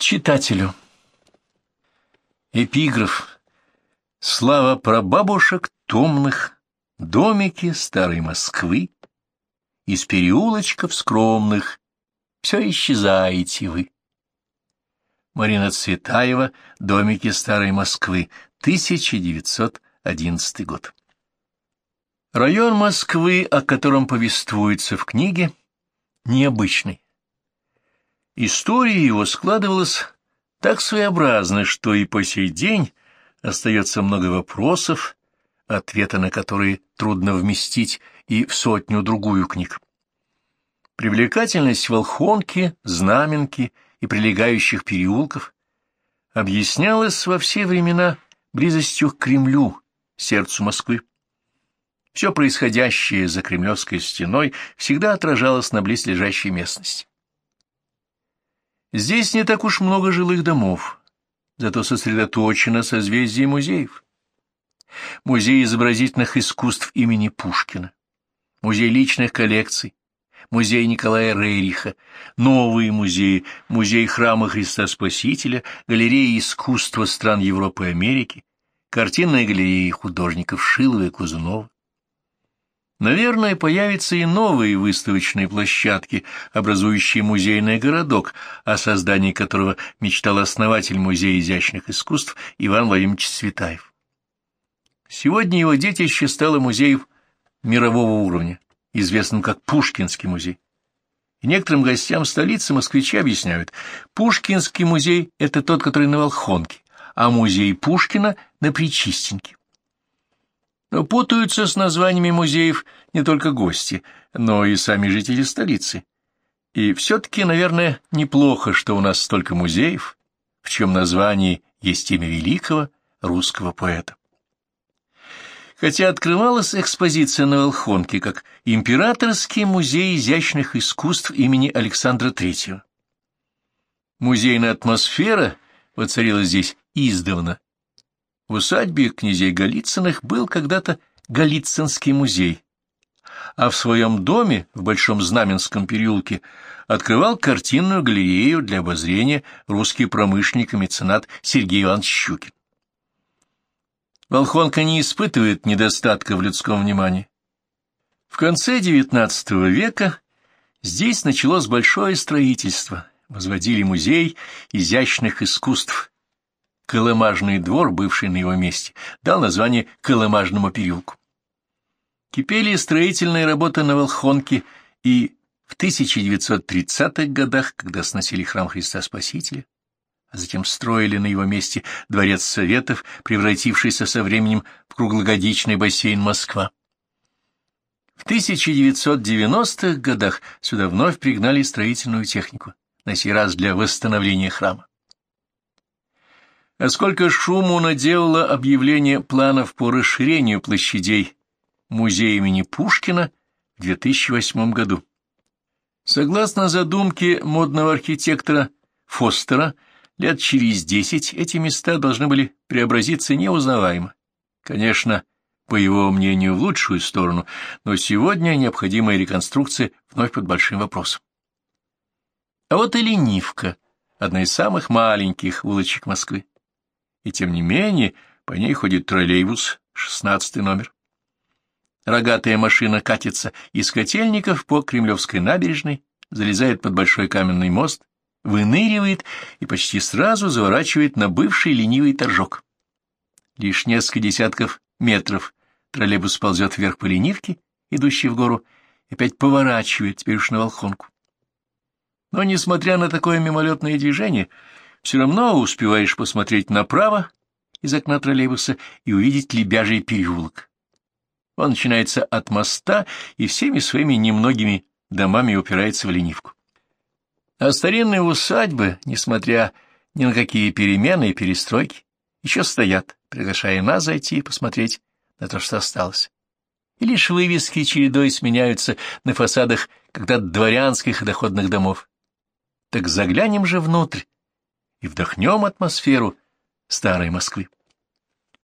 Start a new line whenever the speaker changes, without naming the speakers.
читателю. Эпиграф. Слава прабабушек томных, домики старой Москвы, из переулочков скромных все исчезаете вы. Марина Цветаева «Домики старой Москвы», 1911 год. Район Москвы, о котором повествуется в книге, необычный. История его складывалась так своеобразно, что и по сей день остается много вопросов, ответы на которые трудно вместить и в сотню-другую книг. Привлекательность Волхонки, Знаменки и прилегающих переулков объяснялась во все времена близостью к Кремлю, сердцу Москвы. Все происходящее за Кремлевской стеной всегда отражалось на близлежащей местности. Здесь не так уж много жилых домов, зато сосредоточено созвездие музеев. Музей изобразительных искусств имени Пушкина, музей личных коллекций, музей Николая Рейриха, новые музеи, музей храма Христа Спасителя, галерея искусства стран Европы и Америки, картинная галерея художников Шилова и Кузунова. Наверное, появятся и новые выставочные площадки, образующие музейный городок, о создании которого мечтал основатель Музея изящных искусств Иван Владимирович Светаев. Сегодня его детище стало музеем мирового уровня, известным как Пушкинский музей. И некоторым гостям столицы москвичи объясняют, Пушкинский музей – это тот, который на Волхонке, а музей Пушкина – на Причистенке. Но путаются с названиями музеев не только гости, но и сами жители столицы. И все-таки, наверное, неплохо, что у нас столько музеев, в чем названии есть имя великого русского поэта. Хотя открывалась экспозиция на Волхонке как Императорский музей изящных искусств имени Александра Третьего. Музейная атмосфера воцарилась здесь издавна, в усадьбе князей Голицыных был когда-то Голицынский музей, а в своем доме в Большом Знаменском переулке открывал картинную галерею для обозрения русский промышленник и меценат Сергей Иванович Щукин. Волхонка не испытывает недостатка в людском внимании. В конце XIX века здесь началось большое строительство, возводили музей изящных искусств, Колымажный двор, бывший на его месте, дал название Колымажному переулку. Кипели строительные работы на Волхонке, и в 1930-х годах, когда сносили храм Христа Спасителя, а затем строили на его месте дворец Советов, превратившийся со временем в круглогодичный бассейн Москва. В 1990-х годах сюда вновь пригнали строительную технику, на сей раз для восстановления храма. А сколько шуму наделало объявление планов по расширению площадей музея имени Пушкина в 2008 году. Согласно задумке модного архитектора Фостера, лет через десять эти места должны были преобразиться неузнаваемо. Конечно, по его мнению, в лучшую сторону, но сегодня необходимая реконструкция вновь под большим вопросом. А вот и ленивка, одна из самых маленьких улочек Москвы и тем не менее по ней ходит троллейбус, шестнадцатый номер. Рогатая машина катится из котельников по Кремлевской набережной, залезает под большой каменный мост, выныривает и почти сразу заворачивает на бывший ленивый торжок. Лишь несколько десятков метров троллейбус ползет вверх по ленивке, идущей в гору, опять поворачивает, теперь уж на Волхонку. Но, несмотря на такое мимолетное движение, все равно успеваешь посмотреть направо из окна троллейбуса и увидеть лебяжий переулок. Он начинается от моста и всеми своими немногими домами упирается в ленивку. А старинные усадьбы, несмотря ни на какие перемены и перестройки, еще стоят, приглашая нас зайти и посмотреть на то, что осталось. И лишь вывески чередой сменяются на фасадах когда-то дворянских и доходных домов. Так заглянем же внутрь и вдохнем атмосферу старой Москвы.